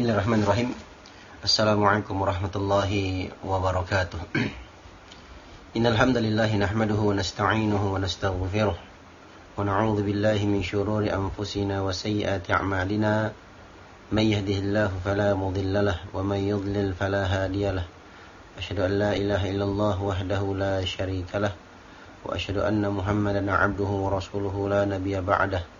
Bismillahirrahmanirrahim. Assalamualaikum warahmatullahi wabarakatuh. Innal hamdalillah nahmaduhu wa nasta'inuhu wa nastaghfiruh wa na'udzu billahi min shururi anfusina wa sayyiati a'malina. May yahdihillahu fala mudilla lahu wa may yudlil fala hadiya lahu. Asyhadu an la ilaha illallah wahdahu la syarika lahu wa asyhadu anna Muhammadan 'abduhu wa rasuluhu la nabiyya ba'dahu.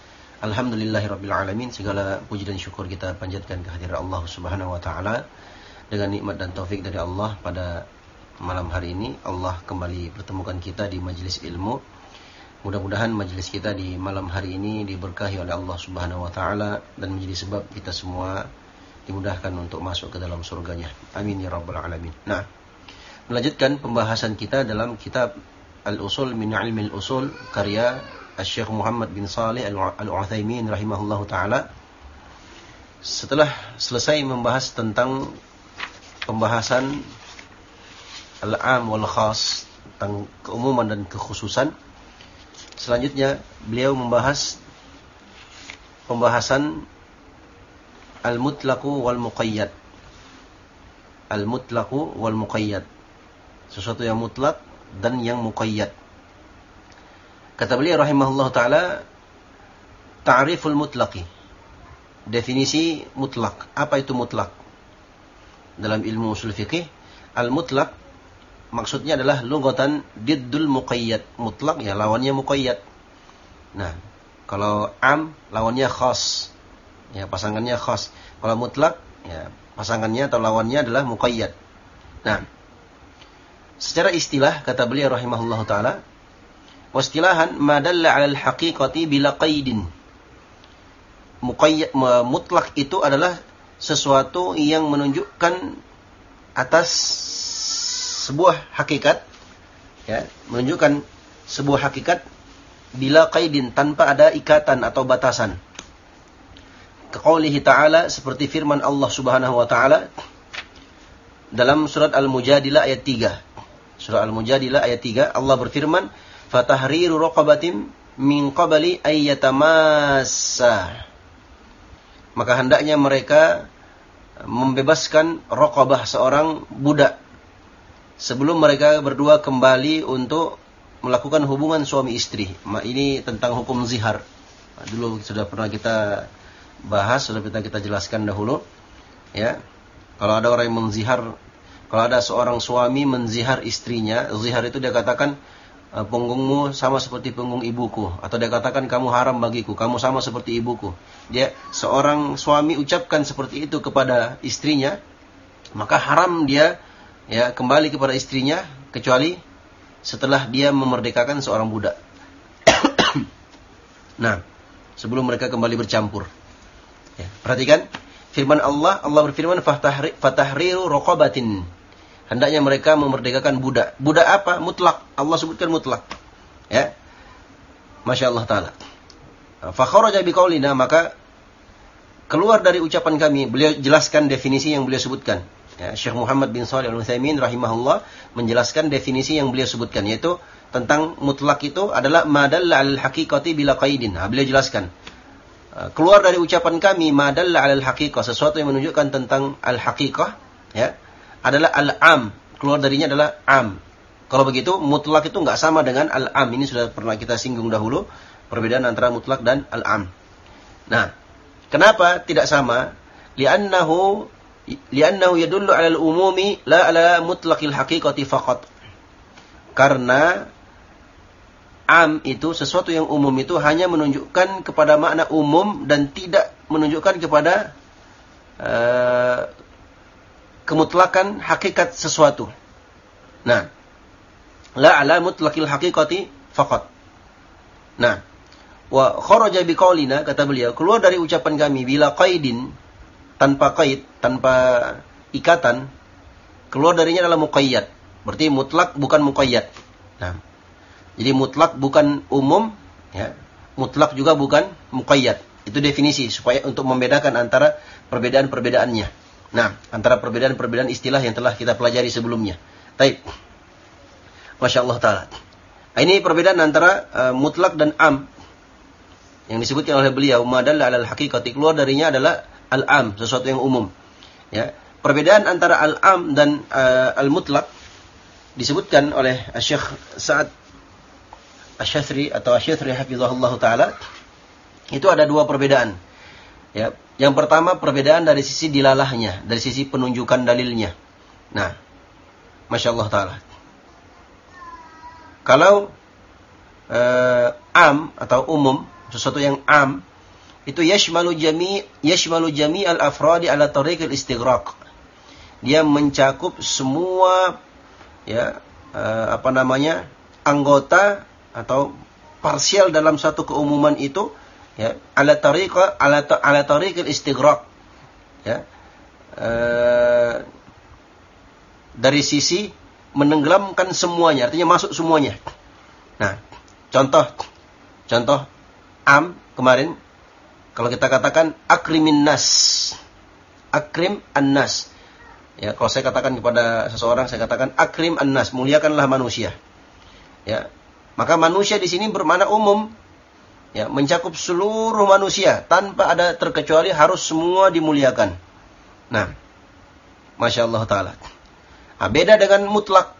Alhamdulillahirrabbilalamin Segala puji dan syukur kita panjatkan kehadiran Allah subhanahu wa ta'ala. Dengan nikmat dan taufik dari Allah pada malam hari ini Allah kembali pertemukan kita di majelis ilmu. Mudah-mudahan majelis kita di malam hari ini diberkahi oleh Allah subhanahu wa ta'ala Dan menjadi sebab kita semua dimudahkan untuk masuk ke dalam surganya. Amin ya rabbal alamin. Nah, melanjutkan pembahasan kita dalam kitab Al-Usul min ilmi al-usul Karya Syekh Muhammad bin Saleh Al-Uthaymin rahimahullahu taala setelah selesai membahas tentang pembahasan al-am wal khas tentang keumuman dan kekhususan selanjutnya beliau membahas pembahasan al-mutlaqu wal muqayyad al-mutlaqu wal muqayyad sesuatu yang mutlak dan yang muqayyad Kata beliau rahimahullah taala ta'riful mutlaqi. Definisi mutlak. Apa itu mutlak? Dalam ilmu usul fikih, al-mutlak maksudnya adalah lugatan diddul muqayyad. Mutlak ya lawannya muqayyad. Nah, kalau am lawannya khas. Ya, pasangannya khas. Kalau mutlak ya pasangannya atau lawannya adalah muqayyad. Nah, secara istilah kata beliau rahimahullah taala Wastilahan madalla 'alal haqiqati bila qaidin. Mutlak itu adalah sesuatu yang menunjukkan atas sebuah hakikat ya, menunjukkan sebuah hakikat bila qaidin tanpa ada ikatan atau batasan. Kaqaulihi ta'ala seperti firman Allah Subhanahu wa taala dalam surat Al-Mujadilah ayat 3. Surah Al-Mujadilah ayat 3 Allah berfirman fatahriru raqabatin min qabli ayyatamassa maka hendaknya mereka membebaskan raqabah seorang budak sebelum mereka berdua kembali untuk melakukan hubungan suami istri. Ini tentang hukum zihar. Dulu sudah pernah kita bahas, sudah pernah kita jelaskan dahulu. Ya, kalau ada orang yang menzihar, kalau ada seorang suami menzihar istrinya, zihar itu dia katakan punggungmu sama seperti punggung ibuku. Atau dia katakan kamu haram bagiku kamu sama seperti ibuku. Dia seorang suami ucapkan seperti itu kepada istrinya maka haram dia ya kembali kepada istrinya kecuali setelah dia memerdekakan seorang budak. Nah sebelum mereka kembali bercampur. Ya, perhatikan firman Allah Allah berfirman fatahriru raqabatin hendaknya mereka memerdekakan budak. Budak apa? Mutlak. Allah sebutkan mutlak. Ya. Masya Allah Ta'ala. Fakharaja biqaulina maka keluar dari ucapan kami, beliau jelaskan definisi yang beliau sebutkan. Ya, Syekh Muhammad bin Shalih Al-Utsaimin rahimahullah menjelaskan definisi yang beliau sebutkan yaitu tentang mutlak itu adalah madalla al haqiqati bila qaidin. Nah, beliau jelaskan. Keluar dari ucapan kami madalla al haqiqah sesuatu yang menunjukkan tentang al haqiqah ya adalah al-am. Keluar darinya adalah am. Kalau begitu, mutlak itu nggak sama dengan al-am. Ini sudah pernah kita singgung dahulu. Perbedaan antara mutlak dan al-am. Nah, kenapa tidak sama? Li'annahu li'annahu yadullu 'ala al-umumi la 'ala mutlaqil haqiqati faqat. Karena am itu sesuatu yang umum itu hanya menunjukkan kepada makna umum dan tidak menunjukkan kepada uh, kemutlakan hakikat sesuatu. Nah, la ala mutlaqil haqiqati faqat. Nah, wa kharaja biqaulina kata beliau keluar dari ucapan kami bila qaidin tanpa qaid, tanpa ikatan keluar darinya adalah muqayyad. Berarti mutlak bukan muqayyad. Nah, jadi mutlak bukan umum, ya. Mutlak juga bukan muqayyad. Itu definisi supaya untuk membedakan antara perbedaan-perbedaannya. Nah, antara perbedaan-perbedaan istilah yang telah kita pelajari sebelumnya. Baik. Masya Allah Ta'ala. Ini perbedaan antara uh, mutlak dan am. Yang disebutkan oleh beliau, madalla alal haqiqati. Keluar darinya adalah al-am, sesuatu yang umum. Ya. Perbedaan antara al-am dan uh, al-mutlak disebutkan oleh Syekh Sa'ad Asy-Syathri atau Asy-Syathri hafizahullah taala itu ada dua perbedaan. Ya, yang pertama perbedaan dari sisi dilalahnya, dari sisi penunjukan dalilnya. Nah, masya Allah taala. Kalau uh, am atau umum, sesuatu yang am itu yashmalu jami yashmalu jami al afradi ala tariq al istighraq. Dia mencakup semua ya uh, apa namanya anggota atau parsial dalam satu keumuman itu ya. Ala tariqa ala ala tariqil istighraq. Ya. E, dari sisi menenggelamkan semuanya artinya masuk semuanya. Nah contoh contoh am kemarin kalau kita katakan akrimin nas akrim annas. Ya kalau saya katakan kepada seseorang saya katakan akrim annas muliakanlah manusia. Ya maka manusia di sini bermakna umum, ya, mencakup seluruh manusia tanpa ada terkecuali harus semua dimuliakan. Nah, masya Allah taala. Nah, beda dengan mutlak.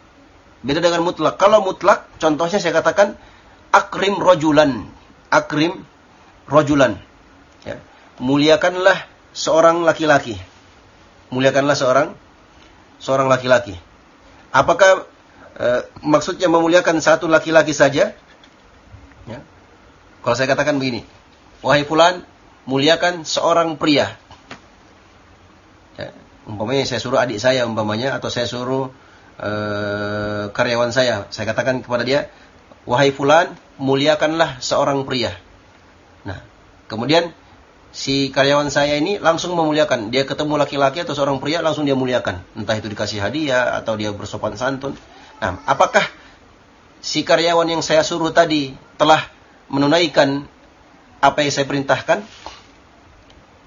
Beda dengan mutlak. Kalau mutlak, contohnya saya katakan akrim rojulan, akrim rojulan. Ya. Muliakanlah seorang laki-laki. Muliakanlah seorang seorang laki-laki. Apakah e, maksudnya memuliakan satu laki-laki saja. Ya. Kalau saya katakan begini, wahai fulan, muliakan seorang pria. Ya. Umpamanya saya suruh adik saya umpamanya atau saya suruh e, karyawan saya, saya katakan kepada dia, wahai fulan, muliakanlah seorang pria. Nah, kemudian si karyawan saya ini langsung memuliakan. Dia ketemu laki-laki atau seorang pria langsung dia muliakan. Entah itu dikasih hadiah atau dia bersopan santun. Nah, apakah si karyawan yang saya suruh tadi telah menunaikan apa yang saya perintahkan?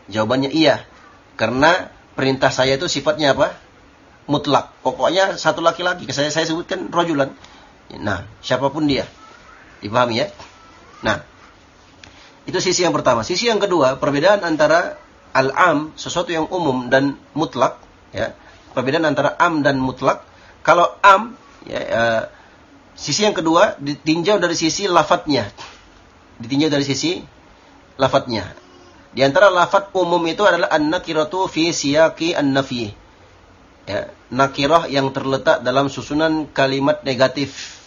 Jawabannya iya. Karena perintah saya itu sifatnya apa? Mutlak. Pokoknya satu laki-laki. Saya, saya sebutkan rojulan. Nah, siapa pun dia. Dipahami ya? Nah, itu sisi yang pertama. Sisi yang kedua, perbedaan antara al-am, sesuatu yang umum dan mutlak. Ya, perbedaan antara am dan mutlak. Kalau am, Ya, uh, sisi yang kedua ditinjau dari sisi lafadznya. Ditinjau dari sisi lafadznya. Di antara lafadz umum itu adalah an-nakiratu fi siyaqi an-nafi. Ya, nakirah yang terletak dalam susunan kalimat negatif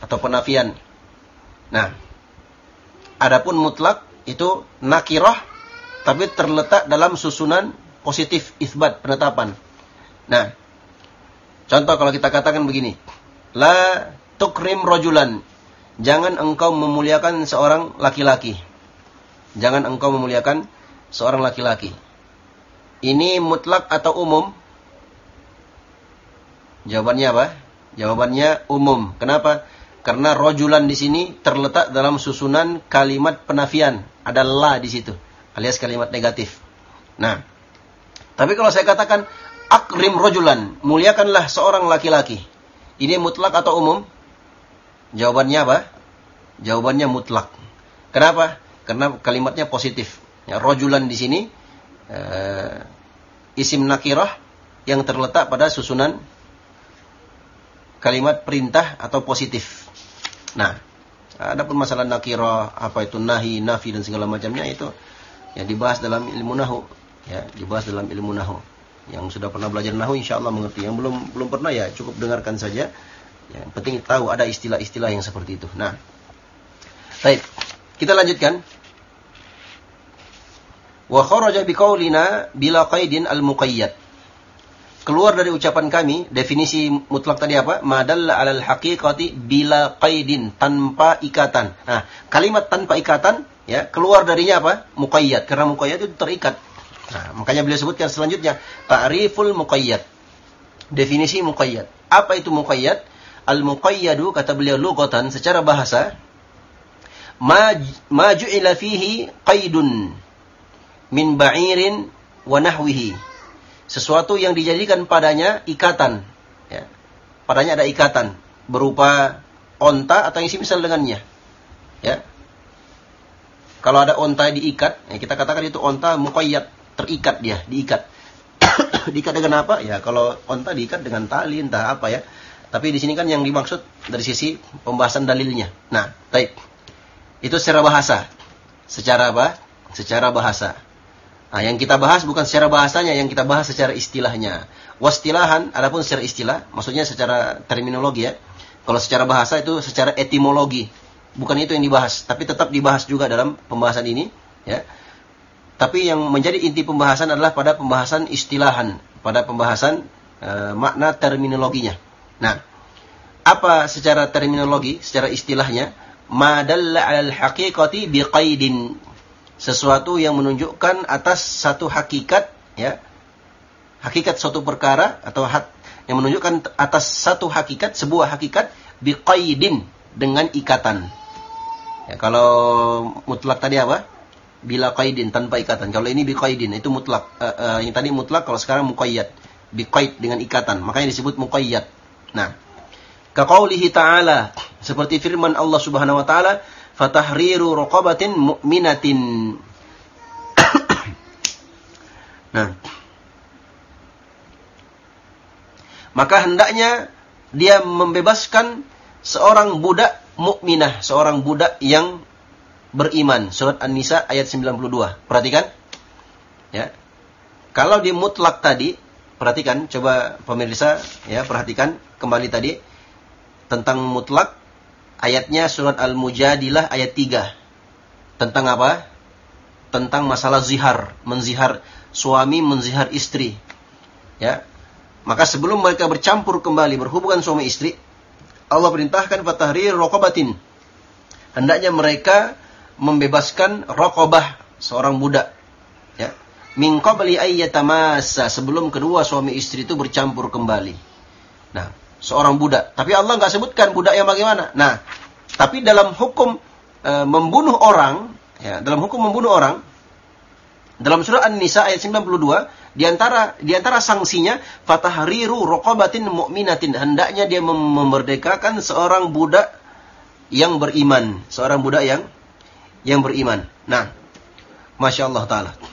atau penafian. Nah, adapun mutlak itu nakirah tapi terletak dalam susunan positif isbat penetapan. Nah, contoh kalau kita katakan begini, La tukrim rojulan. Jangan engkau memuliakan seorang laki-laki. Jangan engkau memuliakan seorang laki-laki. Ini mutlak atau umum? Jawabannya apa? Jawabannya umum. Kenapa? Karena rojulan di sini terletak dalam susunan kalimat penafian. Ada la di situ. Alias kalimat negatif. Nah. Tapi kalau saya katakan akrim rojulan. Muliakanlah seorang laki-laki. Ini mutlak atau umum? Jawabannya apa? Jawabannya mutlak. Kenapa? Karena kalimatnya positif. Ya, rojulan di sini uh, isim nakirah yang terletak pada susunan kalimat perintah atau positif. Nah, ada pun masalah nakirah, apa itu nahi, nafi dan segala macamnya itu ya dibahas dalam ilmu nahu, ya dibahas dalam ilmu nahu. Yang sudah pernah belajar nahu insya Allah mengerti. Yang belum belum pernah ya cukup dengarkan saja. Yang penting tahu ada istilah-istilah yang seperti itu. Nah, baik. Kita lanjutkan. Wa kharaja biqaulina bila qaidin al-muqayyad. Keluar dari ucapan kami, definisi mutlak tadi apa? Madalla alal haqiqati bila qaidin, tanpa ikatan. Nah, kalimat tanpa ikatan, ya, keluar darinya apa? Muqayyad. Karena muqayyad itu terikat. Nah, makanya beliau sebutkan selanjutnya, ta'riful muqayyad. Definisi muqayyad. Apa itu muqayyad? Al-muqayyadu, kata beliau lugatan, secara bahasa, ma, ma ju'ila fihi qaidun min ba'irin wa nahwihi. Sesuatu yang dijadikan padanya ikatan. Ya. Padanya ada ikatan. Berupa onta atau yang semisal dengannya. Ya. Kalau ada onta diikat, ya kita katakan itu onta muqayyad. Terikat dia, diikat. diikat dengan apa? Ya kalau onta diikat dengan tali, entah apa ya. Tapi di sini kan yang dimaksud dari sisi pembahasan dalilnya. Nah, baik. Itu secara bahasa. Secara apa? Secara bahasa. Nah, yang kita bahas bukan secara bahasanya, yang kita bahas secara istilahnya. Wastilahan, adapun secara istilah, maksudnya secara terminologi ya. Kalau secara bahasa itu secara etimologi. Bukan itu yang dibahas, tapi tetap dibahas juga dalam pembahasan ini, ya. Tapi yang menjadi inti pembahasan adalah pada pembahasan istilahan, pada pembahasan e, makna terminologinya. Nah, apa secara terminologi, secara istilahnya? Madalla al haqiqati biqaidin sesuatu yang menunjukkan atas satu hakikat ya hakikat suatu perkara atau hat yang menunjukkan atas satu hakikat sebuah hakikat biqaidin dengan ikatan. Ya kalau mutlak tadi apa? Bila qaidin tanpa ikatan. Kalau ini biqaidin itu mutlak. Uh, uh, yang tadi mutlak kalau sekarang muqayyad. Biqaid dengan ikatan makanya disebut muqayyad nah kaqaulihi ta'ala seperti firman Allah Subhanahu wa taala fatahriru raqabatin mu'minatin. nah. Maka hendaknya dia membebaskan seorang budak mukminah, seorang budak yang beriman. Surat An-Nisa ayat 92. Perhatikan. Ya. Kalau di mutlak tadi, perhatikan, coba pemirsa ya, perhatikan kembali tadi tentang mutlak Ayatnya surat Al-Mujadilah ayat 3. Tentang apa? Tentang masalah zihar, menzihar suami menzihar istri. Ya. Maka sebelum mereka bercampur kembali berhubungan suami istri, Allah perintahkan fatahrir rokobatin. Hendaknya mereka membebaskan rokobah seorang budak. Min qabli ayyatamasa sebelum kedua suami istri itu bercampur kembali. Nah, seorang budak. Tapi Allah nggak sebutkan budak yang bagaimana. Nah, tapi dalam hukum e, membunuh orang, ya, dalam hukum membunuh orang, dalam surah An-Nisa ayat 92, di antara di antara sanksinya fatahriru raqabatin mu'minatin, hendaknya dia mem memerdekakan seorang budak yang beriman, seorang budak yang yang beriman. Nah, Masya Allah Ta'ala.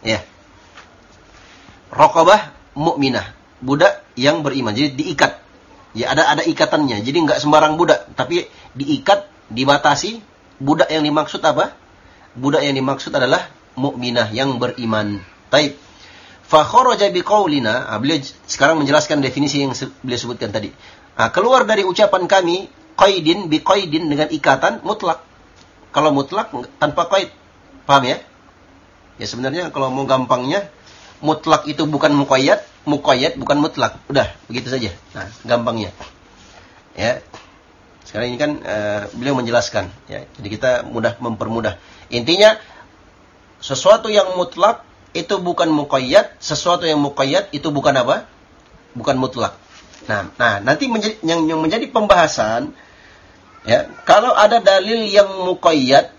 Ya. Rokobah mukminah budak yang beriman. Jadi diikat. Ya ada ada ikatannya. Jadi nggak sembarang budak, tapi diikat, dibatasi. Budak yang dimaksud apa? Budak yang dimaksud adalah mukminah yang beriman. Taib. Fa kharaja biqaulina, ah, beliau sekarang menjelaskan definisi yang beliau sebutkan tadi. Nah, keluar dari ucapan kami qaidin biqaidin dengan ikatan mutlak. Kalau mutlak tanpa qaid. Paham ya? Ya sebenarnya kalau mau gampangnya mutlak itu bukan muqayyad, muqayyad bukan mutlak. Udah, begitu saja. Nah, gampangnya. Ya. Sekarang ini kan uh, beliau menjelaskan ya. Jadi kita mudah mempermudah. Intinya sesuatu yang mutlak itu bukan muqayyad, sesuatu yang muqayyad itu bukan apa? Bukan mutlak. Nah, nah nanti menjadi, yang, yang menjadi pembahasan ya, kalau ada dalil yang muqayyad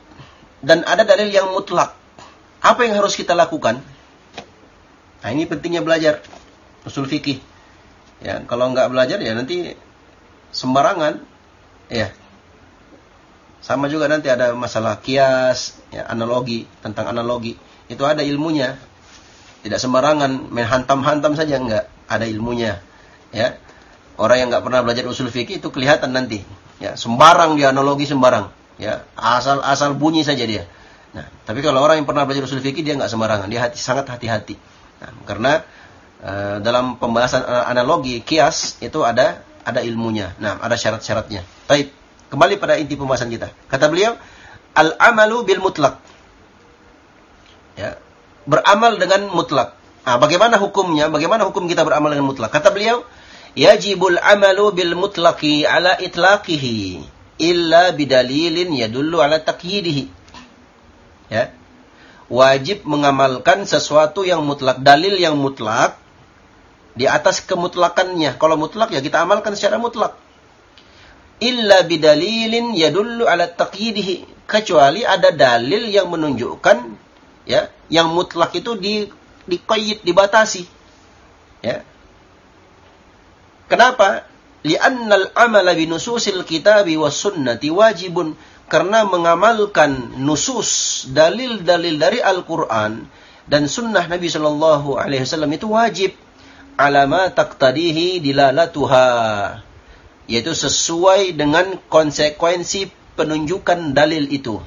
dan ada dalil yang mutlak, apa yang harus kita lakukan? Nah, ini pentingnya belajar usul fikih. Ya, kalau nggak belajar ya nanti sembarangan. Ya. Sama juga nanti ada masalah kias, ya, analogi, tentang analogi. Itu ada ilmunya. Tidak sembarangan main hantam-hantam saja enggak, ada ilmunya. Ya. Orang yang nggak pernah belajar usul fikih itu kelihatan nanti. Ya, sembarang dia analogi sembarang. Ya, asal asal bunyi saja dia. Nah, tapi kalau orang yang pernah belajar usul fikih dia nggak sembarangan, dia hati, sangat hati-hati. Nah, karena uh, dalam pembahasan analogi kias itu ada ada ilmunya. Nah, ada syarat-syaratnya. Baik, kembali pada inti pembahasan kita. Kata beliau, al-amalu bil mutlak. Ya, beramal dengan mutlak. Nah, bagaimana hukumnya? Bagaimana hukum kita beramal dengan mutlak? Kata beliau, yajibul amalu bil mutlaqi ala itlaqihi illa bidalilin yadullu ala taqyidihi. Ya. Wajib mengamalkan sesuatu yang mutlak, dalil yang mutlak di atas kemutlakannya. Kalau mutlak ya kita amalkan secara mutlak. Illa bidalilin yadullu ala taqyidihi. Kecuali ada dalil yang menunjukkan ya, yang mutlak itu di diqayyid, dibatasi. Ya. Kenapa? Li'annal amala binususil kitabi was sunnati wajibun. Karena mengamalkan nusus, dalil-dalil dari Al-Quran dan sunnah Nabi Shallallahu Alaihi Wasallam itu wajib. Alama taqtadihi dilalatuha. Yaitu sesuai dengan konsekuensi penunjukan dalil itu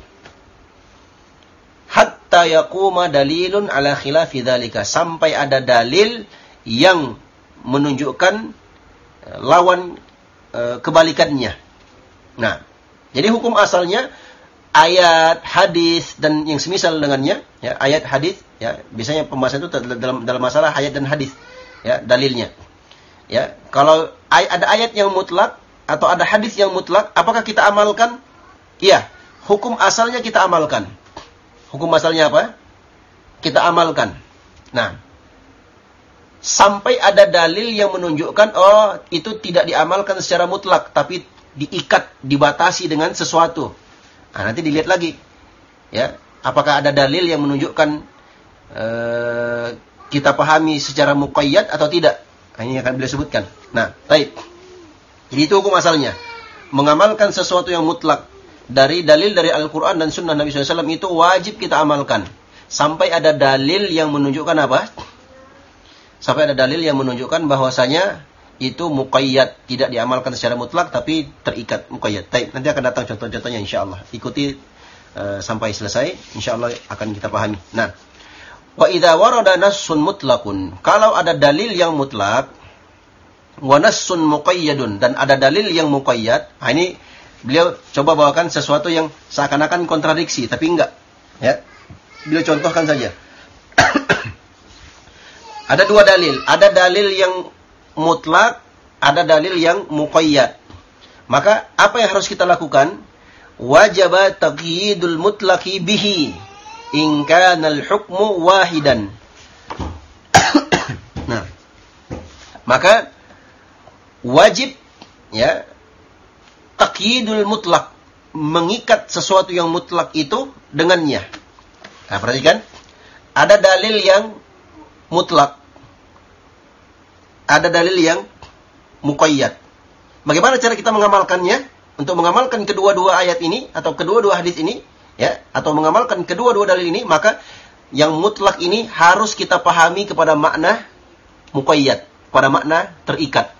hatta yaquma dalilun ala khilafi dzalika sampai ada dalil yang menunjukkan eh, lawan e, kebalikannya. Nah, jadi hukum asalnya ayat, hadis dan yang semisal dengannya, ya, ayat, hadis, ya, biasanya pembahasan itu dalam dalam masalah ayat dan hadis, ya, dalilnya. Ya, kalau ada ayat yang mutlak atau ada hadis yang mutlak, apakah kita amalkan? Iya, hukum asalnya kita amalkan. Hukum asalnya apa? Kita amalkan. Nah, sampai ada dalil yang menunjukkan oh itu tidak diamalkan secara mutlak tapi diikat, dibatasi dengan sesuatu. Nah, nanti dilihat lagi. Ya, apakah ada dalil yang menunjukkan uh, kita pahami secara muqayyad atau tidak? Nah, ini akan beliau sebutkan. Nah, baik. Jadi itu hukum asalnya. Mengamalkan sesuatu yang mutlak dari dalil dari Al-Quran dan Sunnah Nabi SAW itu wajib kita amalkan. Sampai ada dalil yang menunjukkan apa? Sampai ada dalil yang menunjukkan bahwasanya itu muqayyad. Tidak diamalkan secara mutlak tapi terikat muqayyad. Taib. Nanti akan datang contoh-contohnya insya Allah. Ikuti uh, sampai selesai. Insya Allah akan kita pahami. Nah. Wa idha warada nassun mutlakun. Kalau ada dalil yang mutlak. Wa nassun muqayyadun. Dan ada dalil yang muqayyad. Nah ini beliau coba bawakan sesuatu yang seakan-akan kontradiksi, tapi enggak. Ya. Beliau contohkan saja. ada dua dalil. Ada dalil yang mutlak, ada dalil yang muqayyad. Maka apa yang harus kita lakukan? Wajib taqyidul mutlaqi bihi in kana al-hukmu wahidan. nah, maka wajib ya takyidul mutlak. Mengikat sesuatu yang mutlak itu dengannya. Nah, perhatikan. Ada dalil yang mutlak. Ada dalil yang muqayyad. Bagaimana cara kita mengamalkannya? Untuk mengamalkan kedua-dua ayat ini atau kedua-dua hadis ini, ya, atau mengamalkan kedua-dua dalil ini, maka yang mutlak ini harus kita pahami kepada makna muqayyad, pada makna terikat.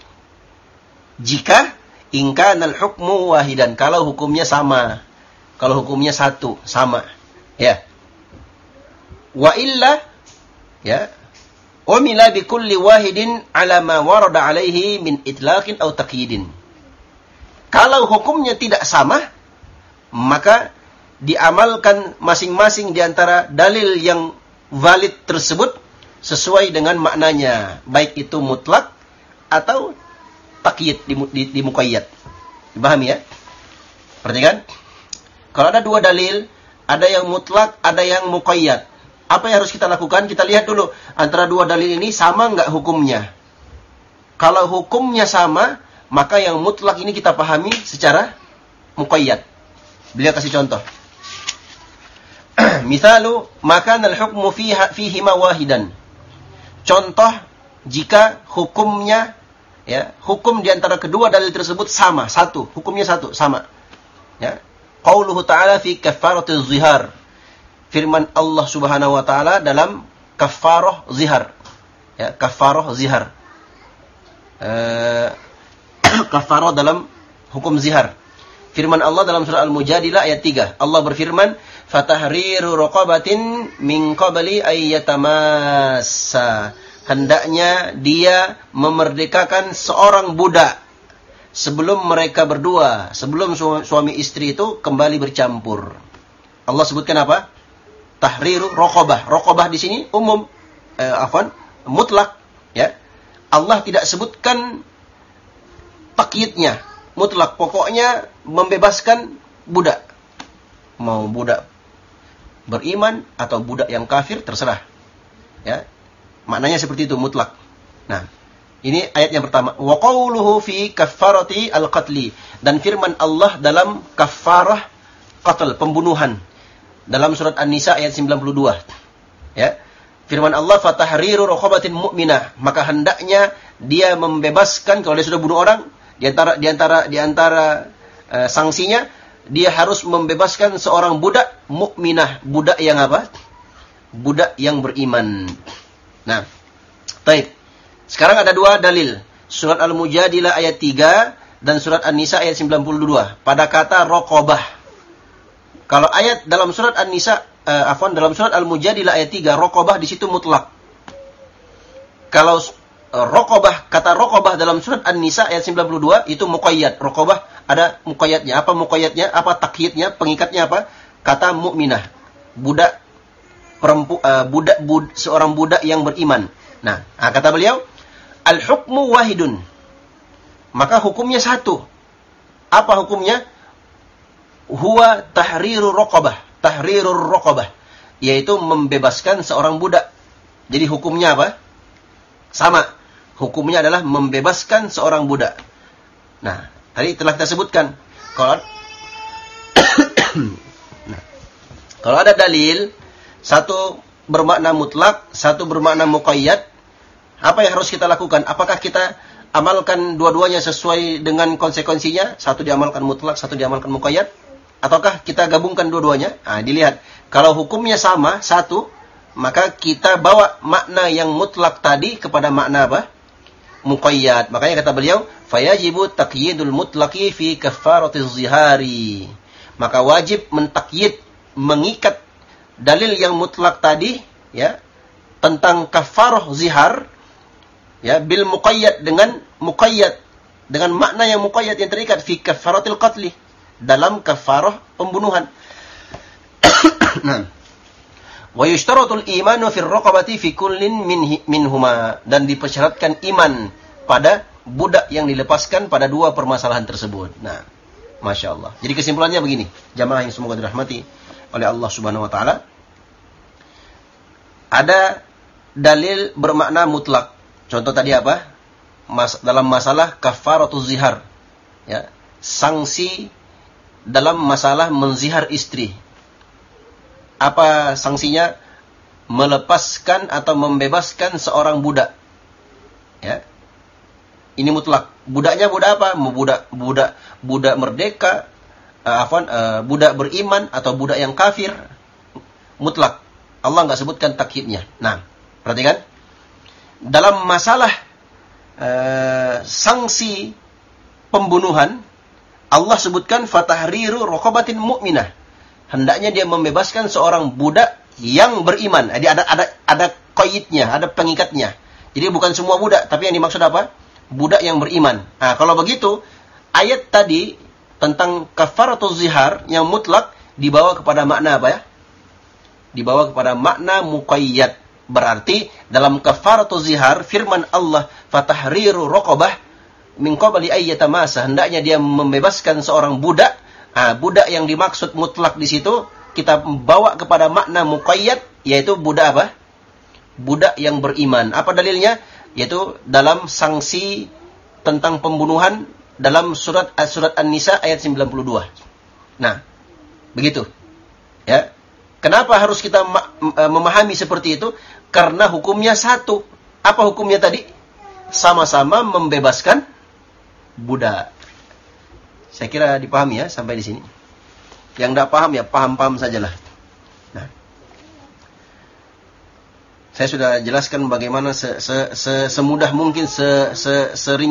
Jika Ingkanal hukmu wahidan. Kalau hukumnya sama. Kalau hukumnya satu. Sama. Ya. Wa illa. Ya. Umila bi kulli wahidin ala ma warada alaihi min itlaqin atau taqyidin. Kalau hukumnya tidak sama, maka diamalkan masing-masing di antara dalil yang valid tersebut sesuai dengan maknanya, baik itu mutlak atau takyid di, di, di muqayyad. Dipahami ya? Perhatikan. Kalau ada dua dalil, ada yang mutlak, ada yang muqayyad. Apa yang harus kita lakukan? Kita lihat dulu antara dua dalil ini sama nggak hukumnya. Kalau hukumnya sama, maka yang mutlak ini kita pahami secara muqayyad. Beliau kasih contoh. Misalu, maka al-hukmu fihi wahidan. Contoh jika hukumnya ya hukum di antara kedua dalil tersebut sama satu hukumnya satu sama ya qauluhu ta'ala fi kafaratul zihar firman Allah Subhanahu wa taala dalam kafarah zihar ya kafarah zihar uh, dalam hukum zihar firman Allah dalam surah al-mujadilah ayat 3 Allah berfirman fatahriru raqabatin min qabli ayyatamassa. Hendaknya dia memerdekakan seorang budak sebelum mereka berdua, sebelum suami istri itu kembali bercampur. Allah sebutkan apa? Tahriru raqabah. Raqabah di sini umum eh, afwan, mutlak ya. Allah tidak sebutkan takyidnya, mutlak pokoknya membebaskan budak. Mau budak beriman atau budak yang kafir terserah. Ya. Maknanya seperti itu mutlak. Nah, ini ayat yang pertama. Wa qawluhu fi kaffarati al-qatli dan firman Allah dalam kafarah qatl, pembunuhan. Dalam surat An-Nisa ayat 92. Ya. Firman Allah fatahriru raqabatin mu'minah, maka hendaknya dia membebaskan kalau dia sudah bunuh orang di antara di antara di antara uh, sanksinya dia harus membebaskan seorang budak mukminah, budak yang apa? Budak yang beriman. Nah, baik. Sekarang ada dua dalil. Surat Al-Mujadilah ayat 3 dan surat An-Nisa ayat 92 pada kata raqabah. Kalau ayat dalam surat An-Nisa uh, afwan dalam surat Al-Mujadilah ayat 3 raqabah di situ mutlak. Kalau uh, raqabah kata raqabah dalam surat An-Nisa ayat 92 itu muqayyad. Raqabah ada muqayyadnya. Apa muqayyadnya? Apa takyidnya? Pengikatnya apa? Kata mukminah. Budak perempu, uh, budak bud, seorang budak yang beriman. Nah, nah kata beliau, al-hukmu wahidun. Maka hukumnya satu. Apa hukumnya? Huwa tahriru raqabah. Tahrirur raqabah. Yaitu membebaskan seorang budak. Jadi hukumnya apa? Sama. Hukumnya adalah membebaskan seorang budak. Nah, Tadi telah kita sebutkan. Kalau nah, kalau ada dalil satu bermakna mutlak, satu bermakna muqayyad, apa yang harus kita lakukan? Apakah kita amalkan dua-duanya sesuai dengan konsekuensinya? Satu diamalkan mutlak, satu diamalkan muqayyad? Ataukah kita gabungkan dua-duanya? Nah, dilihat. Kalau hukumnya sama, satu, maka kita bawa makna yang mutlak tadi kepada makna apa? muqayyad. Makanya kata beliau, fayajibu taqyidul mutlaqi fi kafaratiz zihari. Maka wajib mentakyid, mengikat dalil yang mutlak tadi ya tentang kafarah zihar ya bil muqayyad dengan muqayyad dengan makna yang muqayyad yang terikat fi kafaratil qatli dalam kafarah pembunuhan. nah. Wa yushtaratul imanu fir raqabati fi kullin min minhuma dan dipersyaratkan iman pada budak yang dilepaskan pada dua permasalahan tersebut. Nah, Masya Allah. Jadi kesimpulannya begini, jamaah yang semoga dirahmati oleh Allah Subhanahu Wa Taala. Ada dalil bermakna mutlak. Contoh tadi apa? Mas, dalam masalah kafaratuz zihar. Ya, sanksi dalam masalah menzihar istri apa sanksinya? Melepaskan atau membebaskan seorang budak. Ya. Ini mutlak. Budaknya budak apa? Budak budak budak merdeka, uh, afwan, uh, budak beriman atau budak yang kafir. Mutlak. Allah nggak sebutkan takyidnya. Nah, perhatikan. Dalam masalah uh, sanksi pembunuhan, Allah sebutkan fatahriru rokobatin mu'minah hendaknya dia membebaskan seorang budak yang beriman. Jadi ada ada ada koyitnya, ada pengikatnya. Jadi bukan semua budak, tapi yang dimaksud apa? Budak yang beriman. Nah, kalau begitu, ayat tadi tentang kafaratul zihar yang mutlak dibawa kepada makna apa ya? Dibawa kepada makna muqayyad. Berarti dalam kafaratul zihar firman Allah fatahriru raqabah min qabli ayyatamasa hendaknya dia membebaskan seorang budak Nah, budak yang dimaksud mutlak di situ kita bawa kepada makna muqayyad yaitu budak apa? Budak yang beriman. Apa dalilnya? Yaitu dalam sanksi tentang pembunuhan dalam surat surat An-Nisa ayat 92. Nah, begitu. Ya. Kenapa harus kita e, memahami seperti itu? Karena hukumnya satu. Apa hukumnya tadi? Sama-sama membebaskan budak. Saya kira dipahami ya sampai di sini. Yang tidak paham ya paham-paham sajalah. Nah, saya sudah jelaskan bagaimana se, se, se, semudah mungkin se, se, sering